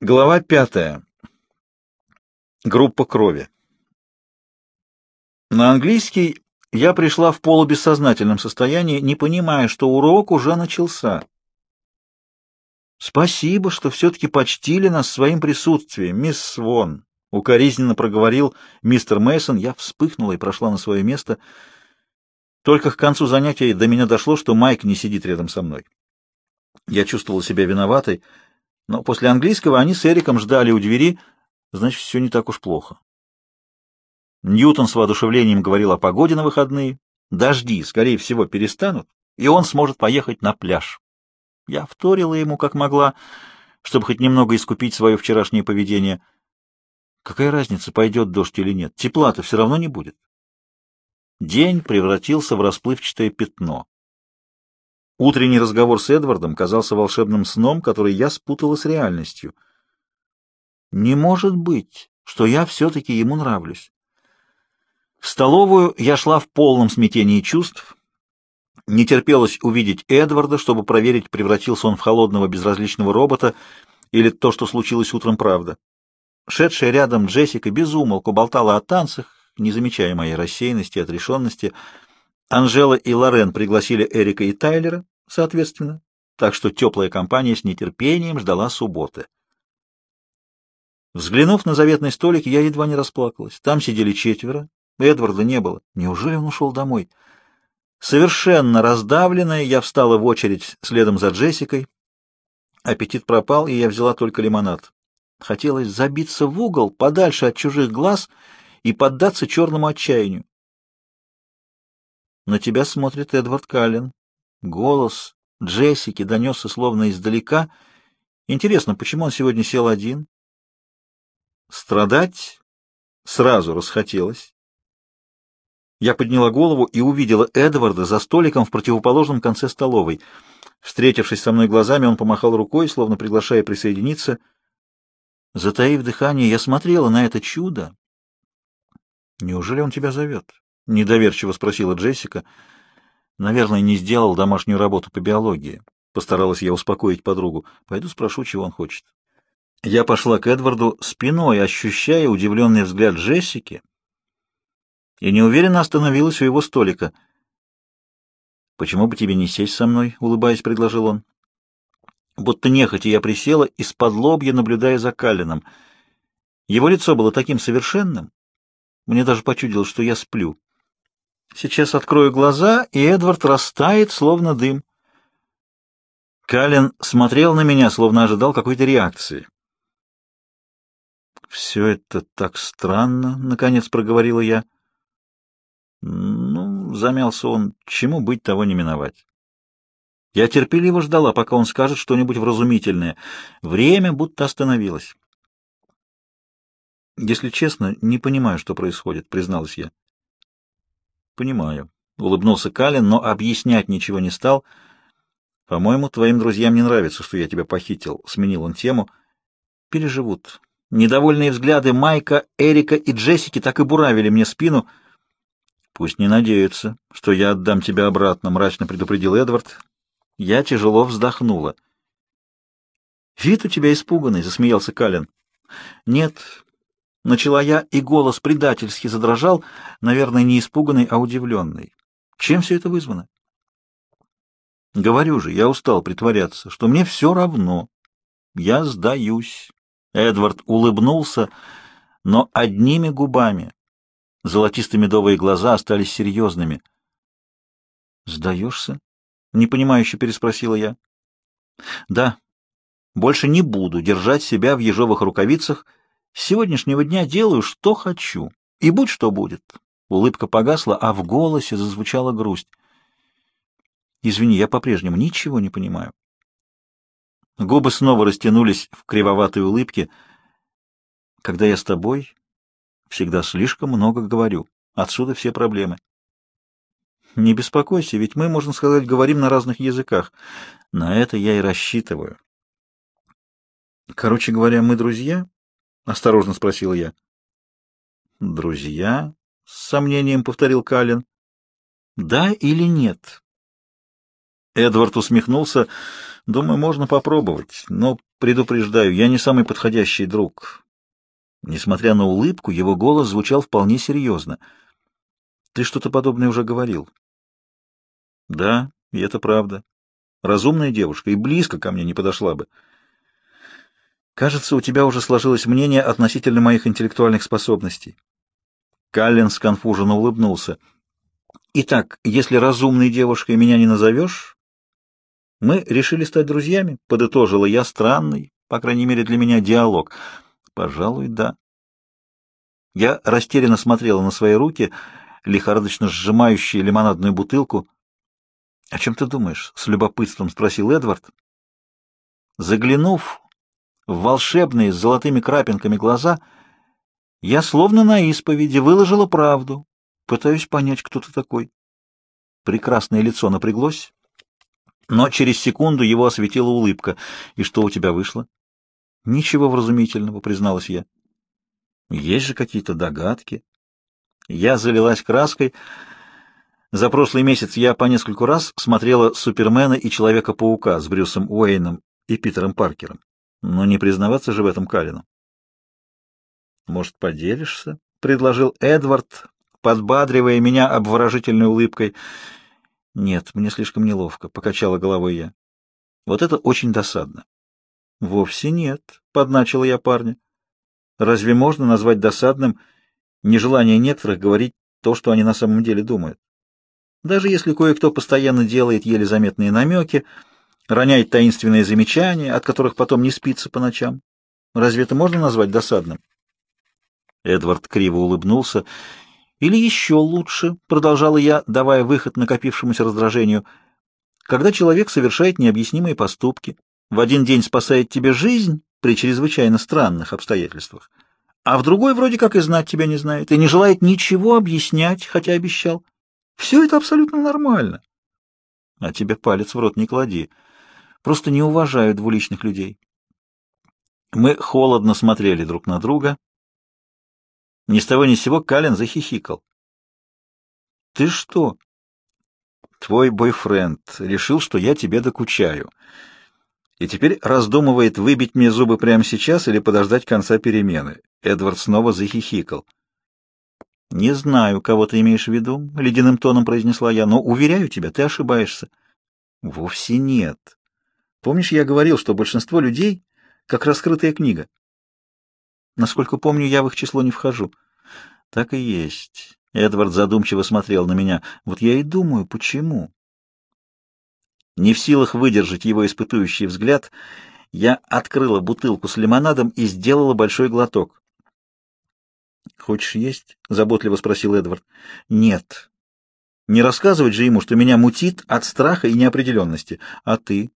Глава пятая. Группа крови. На английский я пришла в полубессознательном состоянии, не понимая, что урок уже начался. «Спасибо, что все-таки почтили нас своим присутствием, мисс Свон», — укоризненно проговорил мистер Мейсон. Я вспыхнула и прошла на свое место. Только к концу занятия до меня дошло, что Майк не сидит рядом со мной. Я чувствовала себя виноватой, — но после английского они с Эриком ждали у двери, значит, все не так уж плохо. Ньютон с воодушевлением говорил о погоде на выходные. Дожди, скорее всего, перестанут, и он сможет поехать на пляж. Я вторила ему как могла, чтобы хоть немного искупить свое вчерашнее поведение. Какая разница, пойдет дождь или нет? Тепла-то все равно не будет. День превратился в расплывчатое пятно. Утренний разговор с Эдвардом казался волшебным сном, который я спутала с реальностью. Не может быть, что я все-таки ему нравлюсь. В столовую я шла в полном смятении чувств. Не терпелось увидеть Эдварда, чтобы проверить, превратился он в холодного безразличного робота или то, что случилось утром, правда. Шедшая рядом Джессика безумолку болтала о танцах, не замечая моей рассеянности и отрешенности, Анжела и Лорен пригласили Эрика и Тайлера, соответственно, так что теплая компания с нетерпением ждала субботы. Взглянув на заветный столик, я едва не расплакалась. Там сидели четверо, Эдварда не было. Неужели он ушел домой? Совершенно раздавленная, я встала в очередь следом за Джессикой. Аппетит пропал, и я взяла только лимонад. Хотелось забиться в угол, подальше от чужих глаз, и поддаться черному отчаянию. На тебя смотрит Эдвард Каллен. Голос Джессики донесся словно издалека. Интересно, почему он сегодня сел один? Страдать сразу расхотелось. Я подняла голову и увидела Эдварда за столиком в противоположном конце столовой. Встретившись со мной глазами, он помахал рукой, словно приглашая присоединиться. Затаив дыхание, я смотрела на это чудо. «Неужели он тебя зовет?» — недоверчиво спросила Джессика. «Наверное, не сделал домашнюю работу по биологии». Постаралась я успокоить подругу. «Пойду спрошу, чего он хочет». Я пошла к Эдварду спиной, ощущая удивленный взгляд Джессики, и неуверенно остановилась у его столика. «Почему бы тебе не сесть со мной?» — улыбаясь, предложил он. Будто нехотя я присела, из-под лобья наблюдая за Калином. Его лицо было таким совершенным, мне даже почудилось, что я сплю. Сейчас открою глаза, и Эдвард растает, словно дым. Калин смотрел на меня, словно ожидал какой-то реакции. «Все это так странно», — наконец проговорила я. «Ну, — замялся он, — чему быть, того не миновать». Я терпеливо ждала, пока он скажет что-нибудь вразумительное. Время будто остановилось. «Если честно, не понимаю, что происходит», — призналась я. Понимаю. Улыбнулся Калин, но объяснять ничего не стал. По-моему, твоим друзьям не нравится, что я тебя похитил. Сменил он тему. Переживут. Недовольные взгляды Майка, Эрика и Джессики так и буравили мне спину. Пусть не надеются, что я отдам тебя обратно, мрачно предупредил Эдвард. Я тяжело вздохнула. Вид у тебя испуганный, засмеялся Калин. Нет, Начала я, и голос предательски задрожал, наверное, не испуганный, а удивленный. Чем все это вызвано? Говорю же, я устал притворяться, что мне все равно. Я сдаюсь. Эдвард улыбнулся, но одними губами. Золотисто-медовые глаза остались серьезными. «Сдаешься?» — непонимающе переспросила я. «Да. Больше не буду держать себя в ежовых рукавицах с сегодняшнего дня делаю, что хочу, и будь что будет. Улыбка погасла, а в голосе зазвучала грусть. Извини, я по-прежнему ничего не понимаю. Губы снова растянулись в кривоватой улыбке. Когда я с тобой, всегда слишком много говорю. Отсюда все проблемы. Не беспокойся, ведь мы, можно сказать, говорим на разных языках. На это я и рассчитываю. Короче говоря, мы друзья, осторожно спросил я. Друзья? с сомнением повторил Калин. Да или нет? Эдвард усмехнулся. Думаю, можно попробовать, но предупреждаю, я не самый подходящий друг. Несмотря на улыбку, его голос звучал вполне серьезно. Ты что-то подобное уже говорил. Да, и это правда. Разумная девушка и близко ко мне не подошла бы. Кажется, у тебя уже сложилось мнение относительно моих интеллектуальных способностей. Каллен сконфуженно улыбнулся. Итак, если разумной девушкой меня не назовешь, мы решили стать друзьями, подытожила я странный, по крайней мере для меня, диалог. Пожалуй, да. Я растерянно смотрела на свои руки, лихорадочно сжимающие лимонадную бутылку. — О чем ты думаешь? — с любопытством спросил Эдвард. Заглянув в волшебные с золотыми крапинками глаза, я словно на исповеди выложила правду, пытаюсь понять, кто ты такой. Прекрасное лицо напряглось, но через секунду его осветила улыбка. «И что у тебя вышло?» «Ничего вразумительного», — призналась я. «Есть же какие-то догадки». Я залилась краской. За прошлый месяц я по нескольку раз смотрела «Супермена» и «Человека-паука» с Брюсом Уэйном и Питером Паркером. Но не признаваться же в этом Калину. «Может, поделишься?» — предложил Эдвард, подбадривая меня обворожительной улыбкой. «Нет, мне слишком неловко», — покачала головой я. «Вот это очень досадно». «Вовсе нет», — подначила я парня. «Разве можно назвать досадным нежелание некоторых говорить то, что они на самом деле думают? Даже если кое-кто постоянно делает еле заметные намеки, роняет таинственные замечания, от которых потом не спится по ночам, разве это можно назвать досадным?» Эдвард криво улыбнулся. «Или еще лучше», — продолжала я, давая выход накопившемуся раздражению, «когда человек совершает необъяснимые поступки, в один день спасает тебе жизнь при чрезвычайно странных обстоятельствах, а в другой вроде как и знать тебя не знает, и не желает ничего объяснять, хотя обещал. Все это абсолютно нормально. А тебе палец в рот не клади. Просто не уважаю двуличных людей. Мы холодно смотрели друг на друга. Ни с того ни с сего Калин захихикал. — Ты что? — Твой бойфренд решил, что я тебе докучаю и теперь раздумывает, выбить мне зубы прямо сейчас или подождать конца перемены. Эдвард снова захихикал. «Не знаю, кого ты имеешь в виду», — ледяным тоном произнесла я, — «но, уверяю тебя, ты ошибаешься». «Вовсе нет. Помнишь, я говорил, что большинство людей как раскрытая книга?» «Насколько помню, я в их число не вхожу». «Так и есть». Эдвард задумчиво смотрел на меня. «Вот я и думаю, почему?» Не в силах выдержать его испытующий взгляд, я открыла бутылку с лимонадом и сделала большой глоток. «Хочешь есть?» — заботливо спросил Эдвард. «Нет. Не рассказывать же ему, что меня мутит от страха и неопределенности. А ты?»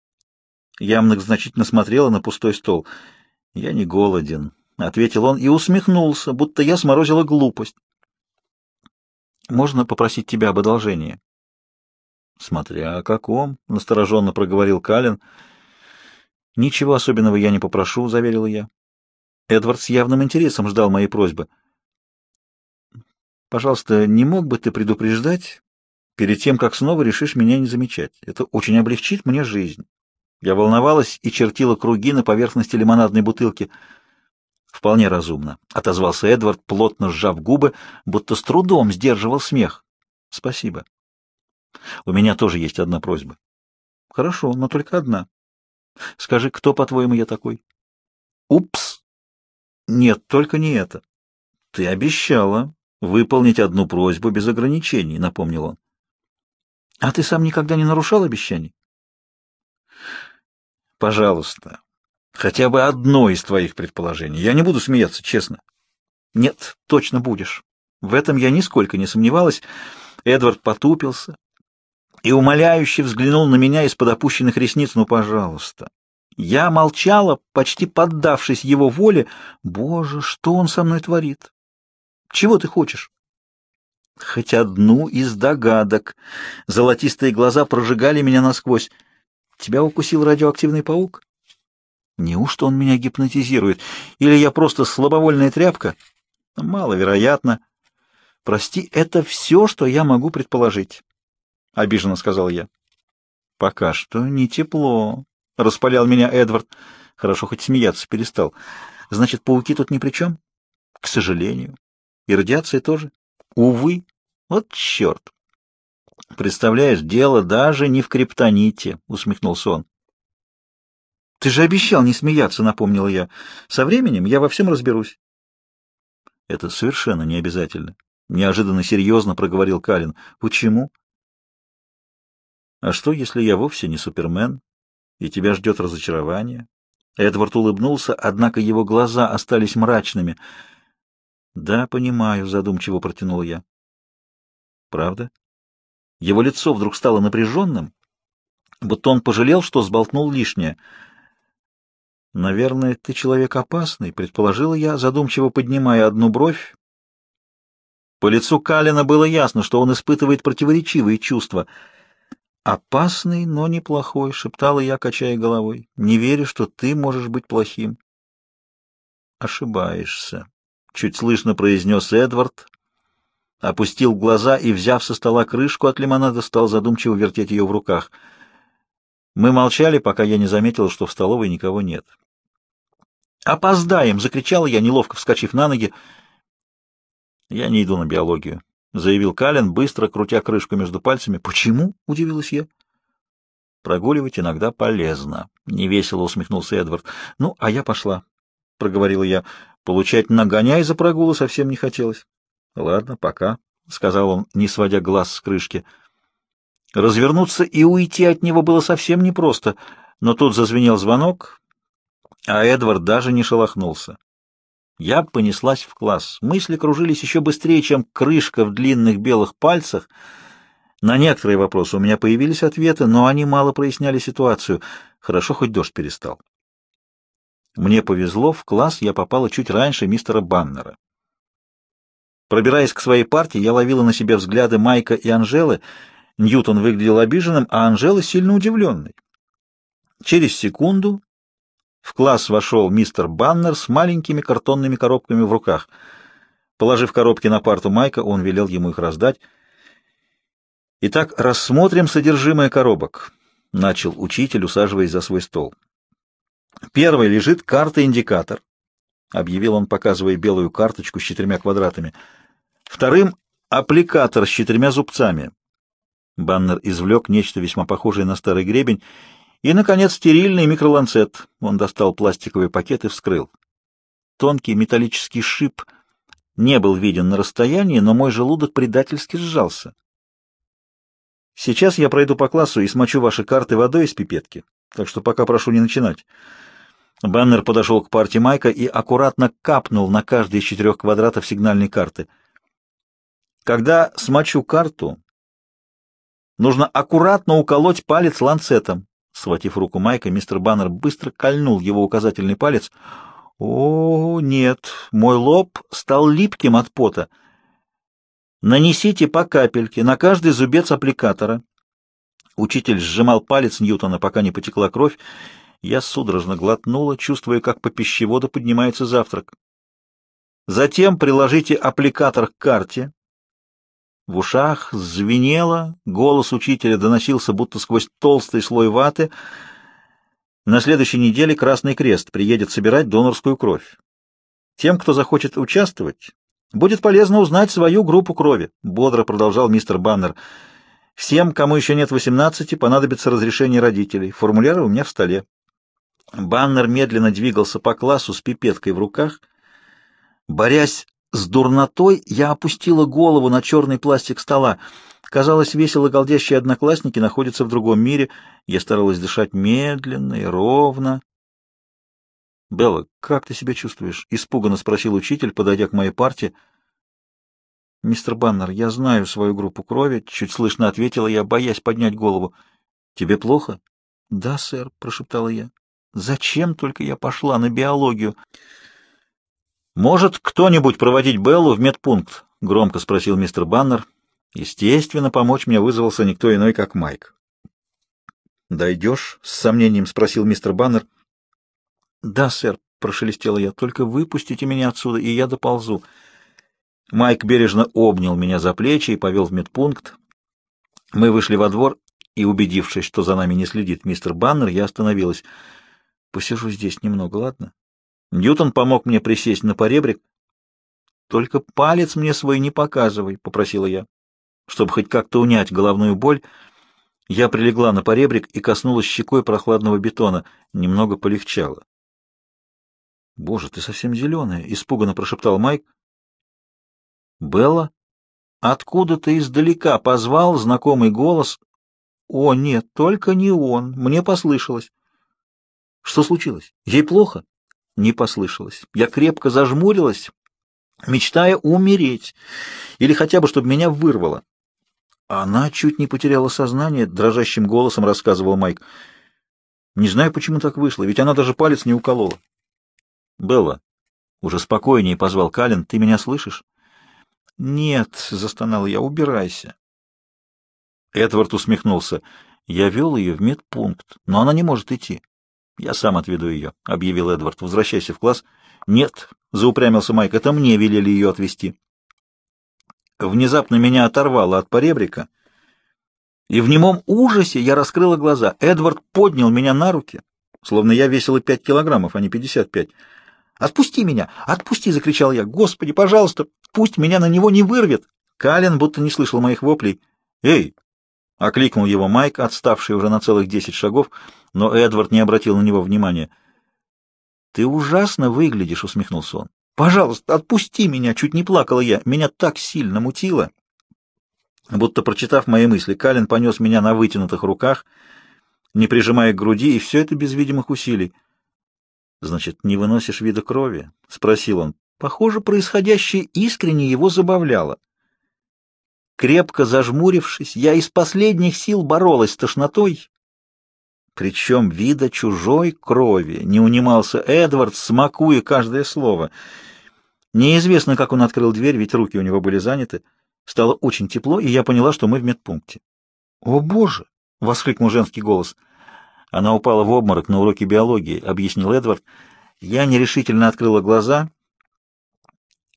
Я многозначительно смотрела на пустой стол. «Я не голоден», — ответил он и усмехнулся, будто я сморозила глупость. «Можно попросить тебя об одолжении?» Смотря о каком, — настороженно проговорил Калин. Ничего особенного я не попрошу, — заверила я. Эдвард с явным интересом ждал моей просьбы. Пожалуйста, не мог бы ты предупреждать перед тем, как снова решишь меня не замечать? Это очень облегчит мне жизнь. Я волновалась и чертила круги на поверхности лимонадной бутылки. Вполне разумно, — отозвался Эдвард, плотно сжав губы, будто с трудом сдерживал смех. Спасибо. У меня тоже есть одна просьба. Хорошо, но только одна. Скажи, кто, по-твоему, я такой? Упс! Нет, только не это. Ты обещала выполнить одну просьбу без ограничений, напомнил он. А ты сам никогда не нарушал обещаний? Пожалуйста, хотя бы одно из твоих предположений. Я не буду смеяться, честно. Нет, точно будешь. В этом я нисколько не сомневалась. Эдвард потупился, и умоляюще взглянул на меня из-под опущенных ресниц. «Ну, пожалуйста». Я молчала, почти поддавшись его воле. «Боже, что он со мной творит? Чего ты хочешь?» Хоть одну из догадок. Золотистые глаза прожигали меня насквозь. «Тебя укусил радиоактивный паук?» Неужто он меня гипнотизирует? Или я просто слабовольная тряпка? Маловероятно. Прости, это все, что я могу предположить. — обиженно сказал я. — Пока что не тепло, — распалял меня Эдвард. Хорошо, хоть смеяться перестал. Значит, пауки тут ни при чем? К сожалению. И радиация тоже? Увы. Вот черт. Представляешь, дело даже не в криптоните, усмехнулся он. Ты же обещал не смеяться, напомнила я. Со временем я во всем разберусь. Это совершенно не обязательно. Неожиданно серьезно проговорил Калин. Почему? А что, если я вовсе не Супермен, и тебя ждет разочарование? Эдвард улыбнулся, однако его глаза остались мрачными. Да, понимаю, задумчиво протянул я. Правда? Его лицо вдруг стало напряженным, будто он пожалел, что сболтнул лишнее. «Наверное, ты человек опасный», — предположила я, задумчиво поднимая одну бровь. По лицу Калина было ясно, что он испытывает противоречивые чувства. «Опасный, но неплохой», — шептала я, качая головой. «Не верю, что ты можешь быть плохим». «Ошибаешься», — чуть слышно произнес Эдвард, опустил глаза и, взяв со стола крышку от лимонада, стал задумчиво вертеть ее в руках. Мы молчали, пока я не заметил, что в столовой никого нет. «Опоздаем!» — закричала я, неловко вскочив на ноги. «Я не иду на биологию», — заявил Калин, быстро крутя крышку между пальцами. «Почему?» — удивилась я. «Прогуливать иногда полезно», — невесело усмехнулся Эдвард. «Ну, а я пошла», — проговорила я. «Получать нагоняй за прогулы совсем не хотелось». — Ладно, пока, — сказал он, не сводя глаз с крышки. Развернуться и уйти от него было совсем непросто, но тут зазвенел звонок, а Эдвард даже не шелохнулся. Я понеслась в класс. Мысли кружились еще быстрее, чем крышка в длинных белых пальцах. На некоторые вопросы у меня появились ответы, но они мало проясняли ситуацию. Хорошо, хоть дождь перестал. Мне повезло, в класс я попала чуть раньше мистера Баннера. Пробираясь к своей партии, я ловила на себе взгляды Майка и Анжелы. Ньютон выглядел обиженным, а Анжела сильно удивленной. Через секунду в класс вошел мистер Баннер с маленькими картонными коробками в руках. Положив коробки на парту Майка, он велел ему их раздать. «Итак, рассмотрим содержимое коробок», — начал учитель, усаживаясь за свой стол. «Первой лежит карта-индикатор», — объявил он, показывая белую карточку с четырьмя квадратами — Вторым — аппликатор с четырьмя зубцами. Баннер извлек нечто весьма похожее на старый гребень. И, наконец, стерильный микроланцет. Он достал пластиковый пакет и вскрыл. Тонкий металлический шип не был виден на расстоянии, но мой желудок предательски сжался. Сейчас я пройду по классу и смочу ваши карты водой из пипетки, так что пока прошу не начинать. Баннер подошел к партии Майка и аккуратно капнул на каждый из четырех квадратов сигнальной карты — когда смочу карту, нужно аккуратно уколоть палец ланцетом. Схватив руку Майка, мистер Баннер быстро кольнул его указательный палец. О, нет, мой лоб стал липким от пота. Нанесите по капельке на каждый зубец аппликатора. Учитель сжимал палец Ньютона, пока не потекла кровь. Я судорожно глотнула, чувствуя, как по пищеводу поднимается завтрак. Затем приложите аппликатор к карте, в ушах звенело, голос учителя доносился будто сквозь толстый слой ваты. На следующей неделе Красный Крест приедет собирать донорскую кровь. Тем, кто захочет участвовать, будет полезно узнать свою группу крови, бодро продолжал мистер Баннер. Всем, кому еще нет 18, понадобится разрешение родителей. Формуляры у меня в столе. Баннер медленно двигался по классу с пипеткой в руках, борясь с дурнотой я опустила голову на черный пластик стола. Казалось, весело голдящие одноклассники находятся в другом мире. Я старалась дышать медленно и ровно. «Белла, как ты себя чувствуешь?» — испуганно спросил учитель, подойдя к моей парте. «Мистер Баннер, я знаю свою группу крови», — чуть слышно ответила я, боясь поднять голову. «Тебе плохо?» «Да, сэр», — прошептала я. «Зачем только я пошла на биологию?» «Может кто-нибудь проводить Беллу в медпункт?» — громко спросил мистер Баннер. Естественно, помочь мне вызвался никто иной, как Майк. «Дойдешь?» — с сомнением спросил мистер Баннер. «Да, сэр», — прошелестела я, — «только выпустите меня отсюда, и я доползу». Майк бережно обнял меня за плечи и повел в медпункт. Мы вышли во двор. и, убедившись, что за нами не следит мистер Баннер, я остановилась. Посижу здесь немного, ладно? Ньютон помог мне присесть на поребрик. Только палец мне свой не показывай, — попросила я. Чтобы хоть как-то унять головную боль, я прилегла на поребрик и коснулась щекой прохладного бетона. Немного полегчало. — Боже, ты совсем зеленая! — испуганно прошептал Майк. — Белла? Откуда-то издалека позвал знакомый голос. О, нет, только не он. Мне послышалось. Что случилось? Ей плохо? Не послышалось. Я крепко зажмурилась, мечтая умереть, или хотя бы, чтобы меня вырвало. Она чуть не потеряла сознание, дрожащим голосом рассказывал Майк. Не знаю, почему так вышло, ведь она даже палец не уколола. Белла, уже спокойнее позвал Калин, ты меня слышишь? «Нет», — застонал я, — «убирайся». Эдвард усмехнулся. «Я вел ее в медпункт, но она не может идти». «Я сам отведу ее», — объявил Эдвард. «Возвращайся в класс». «Нет», — заупрямился Майк, — «это мне велели ее отвезти». Внезапно меня оторвало от поребрика, и в немом ужасе я раскрыла глаза. Эдвард поднял меня на руки, словно я весила пять килограммов, а не пятьдесят пять. «Отпусти меня! Отпусти!» — закричал я. «Господи, пожалуйста, пусть меня на него не вырвет!» Калин будто не слышал моих воплей. «Эй!» — окликнул его Майк, отставший уже на целых десять шагов, но Эдвард не обратил на него внимания. «Ты ужасно выглядишь!» — усмехнулся он. «Пожалуйста, отпусти меня!» — чуть не плакала я. Меня так сильно мутило. Будто прочитав мои мысли, Калин понес меня на вытянутых руках, не прижимая к груди, и все это без видимых усилий. Значит, не выносишь вида крови? — спросил он. Похоже, происходящее искренне его забавляло. Крепко зажмурившись, я из последних сил боролась с тошнотой. Причем вида чужой крови не унимался Эдвард, смакуя каждое слово. Неизвестно, как он открыл дверь, ведь руки у него были заняты. Стало очень тепло, и я поняла, что мы в медпункте. «О, Боже!» — воскликнул женский голос — она упала в обморок на уроке биологии, объяснил Эдвард. Я нерешительно открыла глаза.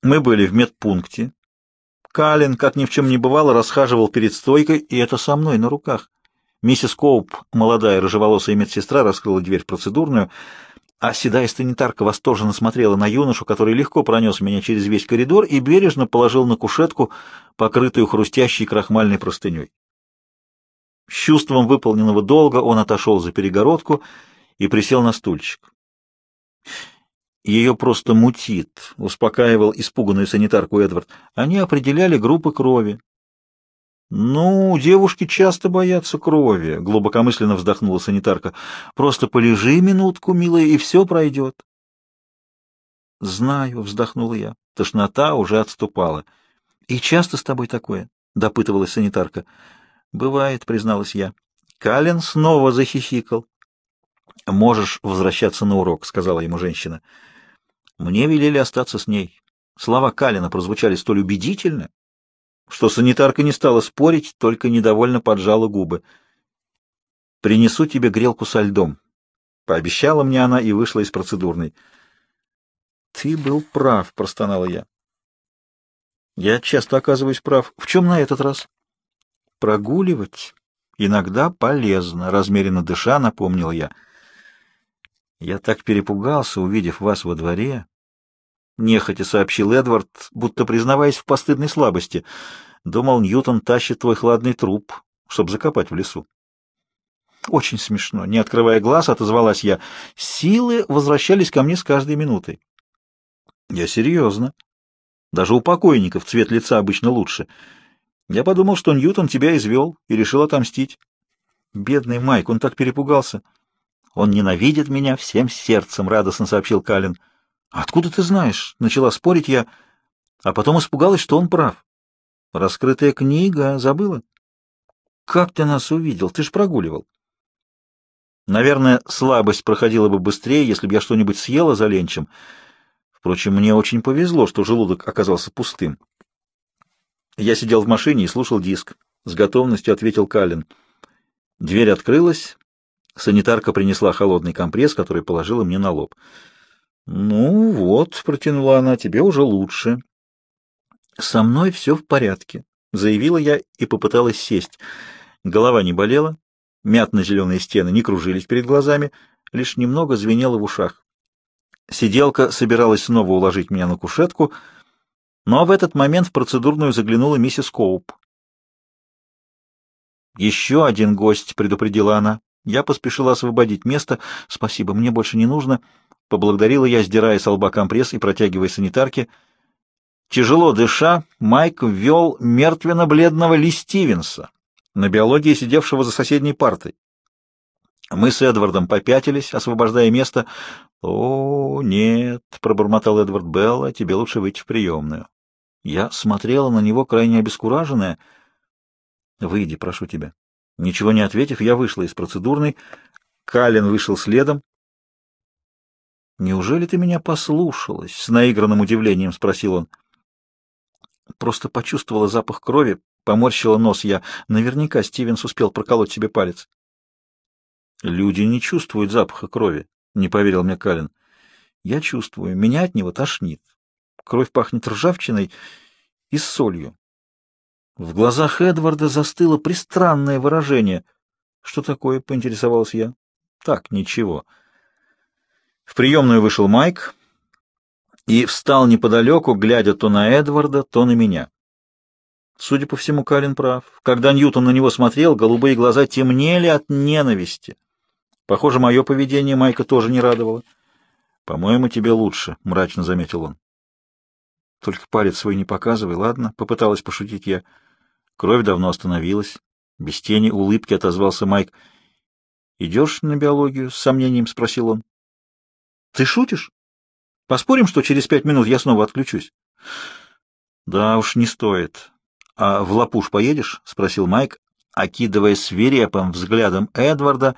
Мы были в медпункте. Калин, как ни в чем не бывало, расхаживал перед стойкой, и это со мной на руках. Миссис Коуп, молодая рыжеволосая медсестра, раскрыла дверь процедурную, а седая санитарка восторженно смотрела на юношу, который легко пронес меня через весь коридор и бережно положил на кушетку, покрытую хрустящей крахмальной простыней. С чувством выполненного долга он отошел за перегородку и присел на стульчик. «Ее просто мутит», — успокаивал испуганную санитарку Эдвард. «Они определяли группы крови». «Ну, девушки часто боятся крови», — глубокомысленно вздохнула санитарка. «Просто полежи минутку, милая, и все пройдет». «Знаю», — вздохнула я. Тошнота уже отступала. «И часто с тобой такое?» — допытывалась санитарка. «Бывает», — призналась я. Калин снова захихикал. «Можешь возвращаться на урок», — сказала ему женщина. Мне велели остаться с ней. Слова Калина прозвучали столь убедительно, что санитарка не стала спорить, только недовольно поджала губы. «Принесу тебе грелку со льдом», — пообещала мне она и вышла из процедурной. «Ты был прав», — простонала я. «Я часто оказываюсь прав. В чем на этот раз?» Прогуливать иногда полезно, размеренно дыша, напомнил я. Я так перепугался, увидев вас во дворе. Нехотя сообщил Эдвард, будто признаваясь в постыдной слабости. Думал, Ньютон тащит твой хладный труп, чтобы закопать в лесу. Очень смешно. Не открывая глаз, отозвалась я. Силы возвращались ко мне с каждой минутой. Я серьезно. Даже у покойников цвет лица обычно лучше. Я подумал, что Ньютон тебя извел и решил отомстить. Бедный Майк, он так перепугался. Он ненавидит меня всем сердцем, радостно сообщил Калин. Откуда ты знаешь? Начала спорить я, а потом испугалась, что он прав. Раскрытая книга, забыла? Как ты нас увидел? Ты ж прогуливал. Наверное, слабость проходила бы быстрее, если бы я что-нибудь съела за ленчем. Впрочем, мне очень повезло, что желудок оказался пустым. Я сидел в машине и слушал диск. С готовностью ответил Калин. Дверь открылась. Санитарка принесла холодный компресс, который положила мне на лоб. «Ну вот», — протянула она, — «тебе уже лучше». «Со мной все в порядке», — заявила я и попыталась сесть. Голова не болела, Мятно-зеленые стены не кружились перед глазами, лишь немного звенело в ушах. Сиделка собиралась снова уложить меня на кушетку, но в этот момент в процедурную заглянула миссис Коуп. «Еще один гость», — предупредила она. Я поспешила освободить место. «Спасибо, мне больше не нужно». Поблагодарила я, сдирая с лба компресс и протягивая санитарке. Тяжело дыша, Майк ввел мертвенно-бледного Ли Стивенса, на биологии сидевшего за соседней партой. Мы с Эдвардом попятились, освобождая место. «О, нет», — пробормотал Эдвард Белла, — «тебе лучше выйти в приемную». Я смотрела на него крайне обескураженная. «Выйди, прошу тебя». Ничего не ответив, я вышла из процедурной. Калин вышел следом. «Неужели ты меня послушалась?» — с наигранным удивлением спросил он. Просто почувствовала запах крови, поморщила нос я. Наверняка Стивенс успел проколоть себе палец. «Люди не чувствуют запаха крови», — не поверил мне Калин. «Я чувствую. Меня от него тошнит. Кровь пахнет ржавчиной и солью. В глазах Эдварда застыло пристранное выражение. «Что такое?» — поинтересовался я. «Так, ничего». В приемную вышел Майк и встал неподалеку, глядя то на Эдварда, то на меня. Судя по всему, Калин прав. Когда Ньютон на него смотрел, голубые глаза темнели от ненависти. Похоже, мое поведение Майка тоже не радовало. «По-моему, тебе лучше», — мрачно заметил он. «Только палец свой не показывай, ладно?» — попыталась пошутить я. Кровь давно остановилась. Без тени улыбки отозвался Майк. «Идешь на биологию?» — с сомнением спросил он. «Ты шутишь? Поспорим, что через пять минут я снова отключусь?» «Да уж, не стоит. А в Лапуш поедешь?» — спросил Майк, окидывая свирепым взглядом Эдварда,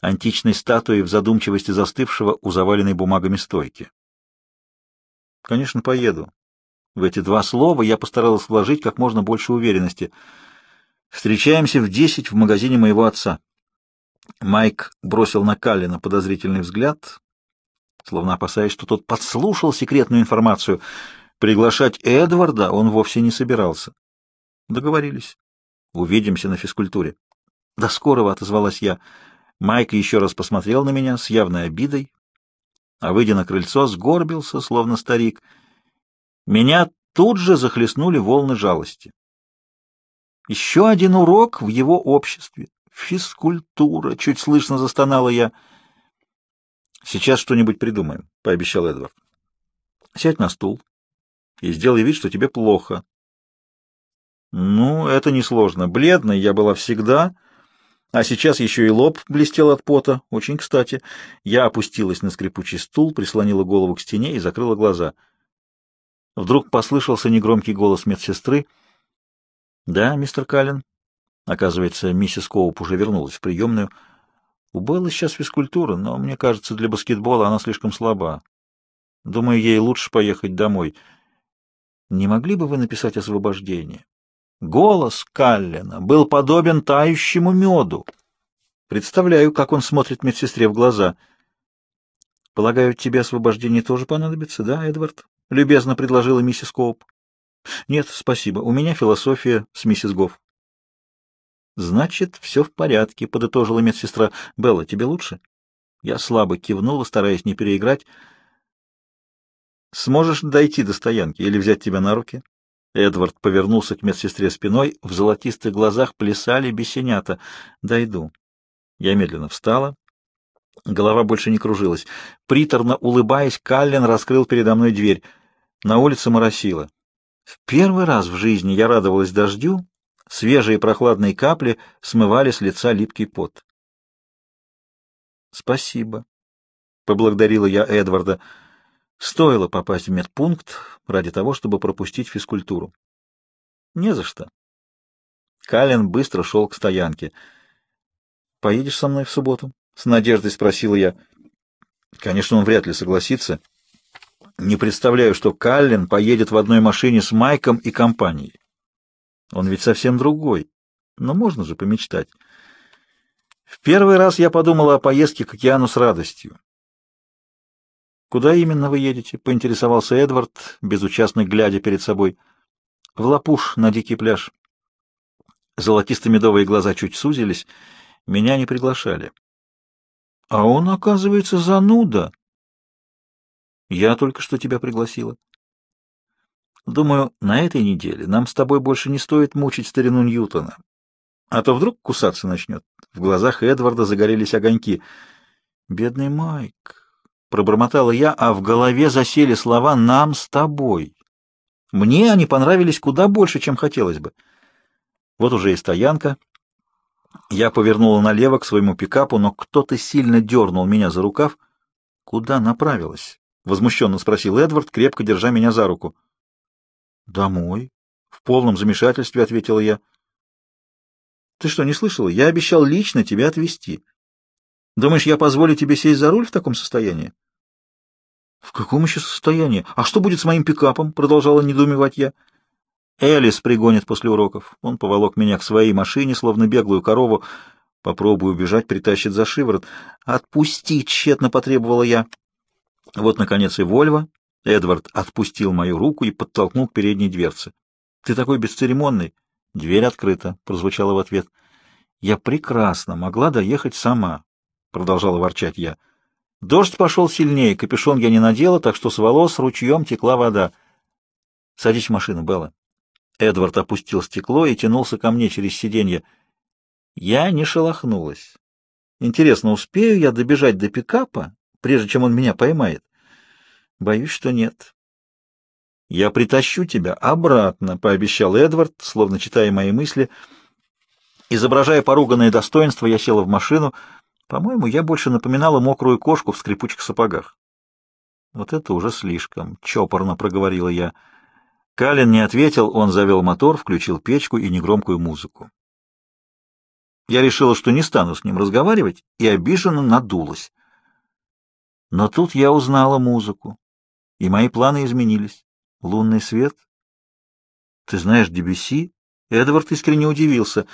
античной статуей в задумчивости застывшего у заваленной бумагами стойки. «Конечно, поеду. В эти два слова я постаралась вложить как можно больше уверенности. Встречаемся в десять в магазине моего отца. Майк бросил на Каллина подозрительный взгляд, словно опасаясь, что тот подслушал секретную информацию. Приглашать Эдварда он вовсе не собирался. Договорились. Увидимся на физкультуре. До скорого, отозвалась я. Майк еще раз посмотрел на меня с явной обидой, а, выйдя на крыльцо, сгорбился, словно старик — меня тут же захлестнули волны жалости. Еще один урок в его обществе. Физкультура, чуть слышно застонала я. Сейчас что-нибудь придумаем, пообещал Эдвард. Сядь на стул и сделай вид, что тебе плохо. Ну, это несложно. Бледной я была всегда, а сейчас еще и лоб блестел от пота. Очень кстати. Я опустилась на скрипучий стул, прислонила голову к стене и закрыла глаза — Вдруг послышался негромкий голос медсестры. «Да, мистер Каллен». Оказывается, миссис Коуп уже вернулась в приемную. У Беллы сейчас физкультура, но, мне кажется, для баскетбола она слишком слаба. Думаю, ей лучше поехать домой. Не могли бы вы написать освобождение? Голос Каллена был подобен тающему меду. Представляю, как он смотрит медсестре в глаза. Полагаю, тебе освобождение тоже понадобится, да, Эдвард? — любезно предложила миссис Коуп. — Нет, спасибо. У меня философия с миссис Гофф. — Значит, все в порядке, — подытожила медсестра. — Белла, тебе лучше? Я слабо кивнула, стараясь не переиграть. — Сможешь дойти до стоянки или взять тебя на руки? Эдвард повернулся к медсестре спиной. В золотистых глазах плясали бесенята. — Дойду. Я медленно встала, Голова больше не кружилась. Приторно улыбаясь, Каллен раскрыл передо мной дверь. На улице моросило. В первый раз в жизни я радовалась дождю, свежие прохладные капли смывали с лица липкий пот. «Спасибо», — поблагодарила я Эдварда. Стоило попасть в медпункт ради того, чтобы пропустить физкультуру. «Не за что». Каллен быстро шел к стоянке. «Поедешь со мной в субботу?» — с надеждой спросила я. Конечно, он вряд ли согласится. Не представляю, что Каллен поедет в одной машине с Майком и компанией. Он ведь совсем другой. Но можно же помечтать. В первый раз я подумала о поездке к океану с радостью. «Куда именно вы едете?» — поинтересовался Эдвард, безучастно глядя перед собой. «В Лапуш, на дикий пляж». Золотисто-медовые глаза чуть сузились — Меня не приглашали. А он, оказывается, зануда. Я только что тебя пригласила. Думаю, на этой неделе нам с тобой больше не стоит мучить старину Ньютона. А то вдруг кусаться начнет. В глазах Эдварда загорелись огоньки. Бедный Майк, пробормотала я, а в голове засели слова «нам с тобой». Мне они понравились куда больше, чем хотелось бы. Вот уже и стоянка. Я повернула налево к своему пикапу, но кто-то сильно дернул меня за рукав. «Куда направилась?» — возмущенно спросил Эдвард, крепко держа меня за руку. «Домой?» — в полном замешательстве ответила я. «Ты что, не слышала? Я обещал лично тебя отвезти. Думаешь, я позволю тебе сесть за руль в таком состоянии?» «В каком еще состоянии? А что будет с моим пикапом?» — продолжала недоумевать я. Элис пригонит после уроков. Он поволок меня к своей машине, словно беглую корову. Попробую убежать, притащит за шиворот. «Отпусти!» — тщетно потребовала я. Вот, наконец, и Вольво. Эдвард отпустил мою руку и подтолкнул к передней дверце. «Ты такой бесцеремонный!» «Дверь открыта», — прозвучало в ответ. «Я прекрасно могла доехать сама», — продолжала ворчать я. Дождь пошел сильнее, капюшон я не надела, так что с волос ручьем текла вода. «Садись в машину, Белла». Эдвард опустил стекло и тянулся ко мне через сиденье. Я не шелохнулась. Интересно, успею я добежать до пикапа, прежде чем он меня поймает? Боюсь, что нет. «Я притащу тебя обратно», — пообещал Эдвард, словно читая мои мысли. Изображая поруганное достоинство, я села в машину. По-моему, я больше напоминала мокрую кошку в скрипучих сапогах. «Вот это уже слишком», — чопорно проговорила я. Калин не ответил, он завел мотор, включил печку и негромкую музыку. Я решила, что не стану с ним разговаривать, и обиженно надулась. Но тут я узнала музыку, и мои планы изменились. Лунный свет? Ты знаешь Дебюсси? Эдвард искренне удивился.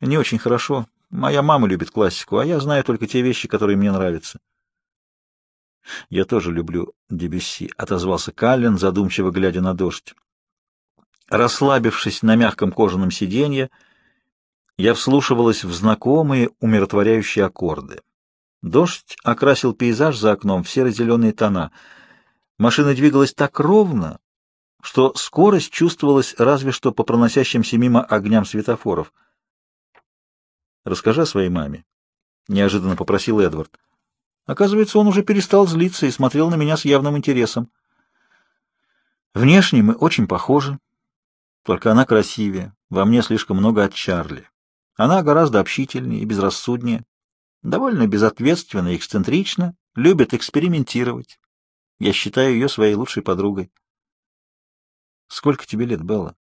Не очень хорошо. Моя мама любит классику, а я знаю только те вещи, которые мне нравятся. Я тоже люблю Дебюсси, отозвался Каллен, задумчиво глядя на дождь. Расслабившись на мягком кожаном сиденье, я вслушивалась в знакомые умиротворяющие аккорды. Дождь окрасил пейзаж за окном в серо-зеленые тона. Машина двигалась так ровно, что скорость чувствовалась разве что по проносящимся мимо огням светофоров. «Расскажи о своей маме», — неожиданно попросил Эдвард. Оказывается, он уже перестал злиться и смотрел на меня с явным интересом. Внешне мы очень похожи, только она красивее. Во мне слишком много от Чарли. Она гораздо общительнее и безрассуднее, довольно безответственно и эксцентрично, любит экспериментировать. Я считаю ее своей лучшей подругой. Сколько тебе лет, Белла?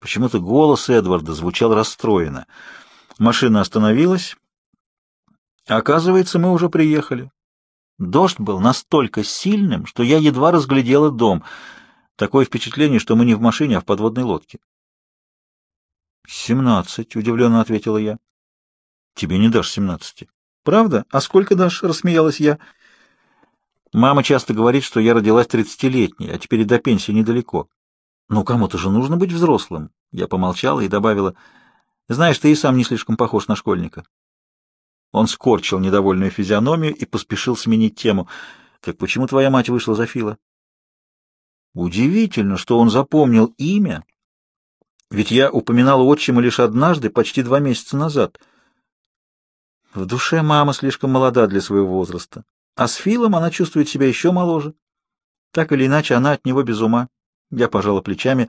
Почему-то голос Эдварда звучал расстроенно. Машина остановилась. Оказывается, мы уже приехали. Дождь был настолько сильным, что я едва разглядела дом — Такое впечатление, что мы не в машине, а в подводной лодке. «Семнадцать», — удивленно ответила я. «Тебе не дашь семнадцати». «Правда? А сколько дашь?» — рассмеялась я. «Мама часто говорит, что я родилась тридцатилетней, а теперь и до пенсии недалеко. Ну, кому-то же нужно быть взрослым». Я помолчала и добавила, «Знаешь, ты и сам не слишком похож на школьника». Он скорчил недовольную физиономию и поспешил сменить тему. «Так почему твоя мать вышла за Фила?» Удивительно, что он запомнил имя, ведь я упоминал отчима лишь однажды, почти два месяца назад. В душе мама слишком молода для своего возраста, а с Филом она чувствует себя еще моложе. Так или иначе, она от него без ума. Я пожала плечами.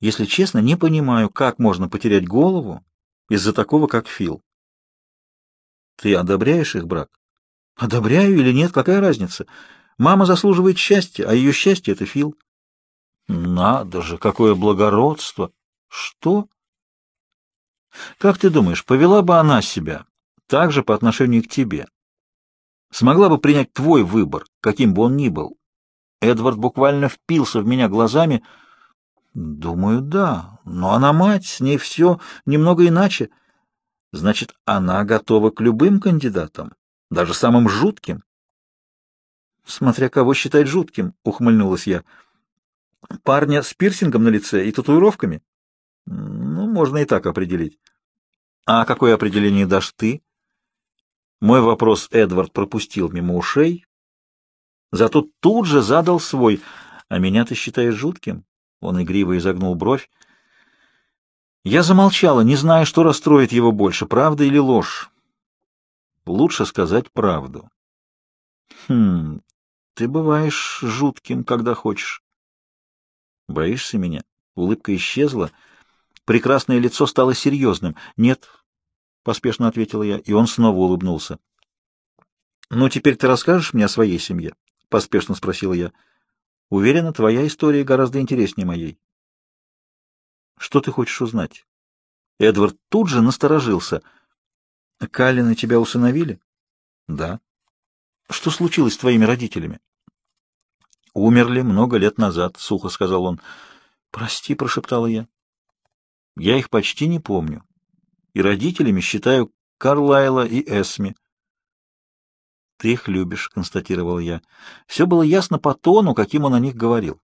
Если честно, не понимаю, как можно потерять голову из-за такого, как Фил. Ты одобряешь их брак? Одобряю или нет, какая разница? Мама заслуживает счастья, а ее счастье — это Фил. Надо же, какое благородство! Что? Как ты думаешь, повела бы она себя так же по отношению к тебе? Смогла бы принять твой выбор, каким бы он ни был? Эдвард буквально впился в меня глазами. Думаю, да, но она мать, с ней все немного иначе. Значит, она готова к любым кандидатам, даже самым жутким. Смотря кого считать жутким, ухмыльнулась я. Парня с пирсингом на лице и татуировками? Ну, можно и так определить. А какое определение дашь ты? Мой вопрос Эдвард пропустил мимо ушей, зато тут же задал свой. А меня ты считаешь жутким? Он игриво изогнул бровь. Я замолчала, не зная, что расстроит его больше, правда или ложь. Лучше сказать правду. Хм, ты бываешь жутким, когда хочешь. Боишься меня? Улыбка исчезла. Прекрасное лицо стало серьезным. Нет, — поспешно ответила я, и он снова улыбнулся. «Ну, теперь ты расскажешь мне о своей семье?» — поспешно спросила я. «Уверена, твоя история гораздо интереснее моей». «Что ты хочешь узнать?» Эдвард тут же насторожился. «Каллины тебя усыновили?» «Да». «Что случилось с твоими родителями?» «Умерли много лет назад», — сухо сказал он. «Прости», — прошептала я. «Я их почти не помню и родителями считаю Карлайла и Эсми. «Ты их любишь», — констатировал я. Все было ясно по тону, каким он о них говорил.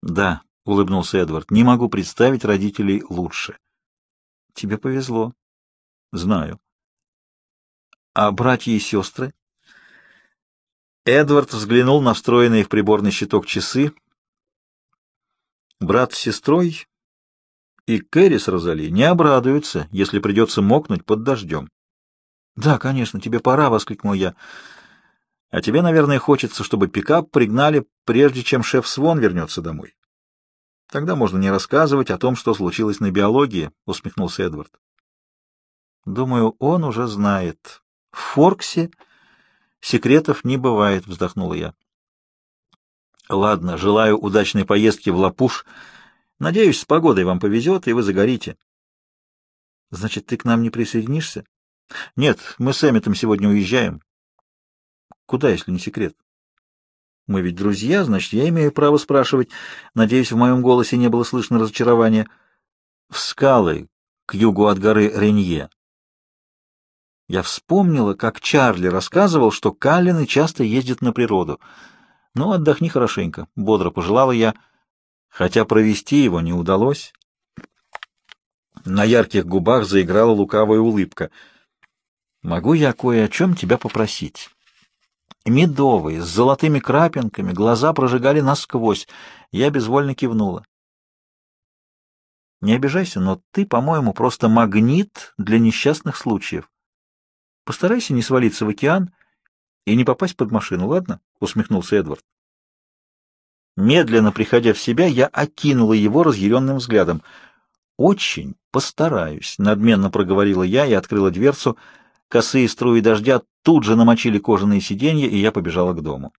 «Да», — улыбнулся Эдвард, — «не могу представить родителей лучше». «Тебе повезло». «Знаю». «А братья и сестры?» Эдвард взглянул на встроенные в приборный щиток часы. «Брат с сестрой и Кэрри с Розали не обрадуются, если придется мокнуть под дождем. — Да, конечно, тебе пора, — воскликнул я. — А тебе, наверное, хочется, чтобы пикап пригнали, прежде чем шеф Свон вернется домой. — Тогда можно не рассказывать о том, что случилось на биологии, — усмехнулся Эдвард. — Думаю, он уже знает. В Форксе секретов не бывает, — вздохнула я. — Ладно, желаю удачной поездки в Лапуш, — Надеюсь, с погодой вам повезет, и вы загорите. — Значит, ты к нам не присоединишься? — Нет, мы с Эмметом сегодня уезжаем. — Куда, если не секрет? — Мы ведь друзья, значит, я имею право спрашивать. Надеюсь, в моем голосе не было слышно разочарования. — В скалы, к югу от горы Ренье. Я вспомнила, как Чарли рассказывал, что Каллины часто ездят на природу. — Ну, отдохни хорошенько, — бодро пожелала я, — хотя провести его не удалось. На ярких губах заиграла лукавая улыбка. «Могу я кое о чем тебя попросить?» Медовые, с золотыми крапинками, глаза прожигали насквозь. Я безвольно кивнула. «Не обижайся, но ты, по-моему, просто магнит для несчастных случаев. Постарайся не свалиться в океан и не попасть под машину, ладно?» — усмехнулся Эдвард. Медленно приходя в себя, я окинула его разъяренным взглядом. «Очень постараюсь», — надменно проговорила я и открыла дверцу. Косые струи дождя тут же намочили кожаные сиденья, и я побежала к дому.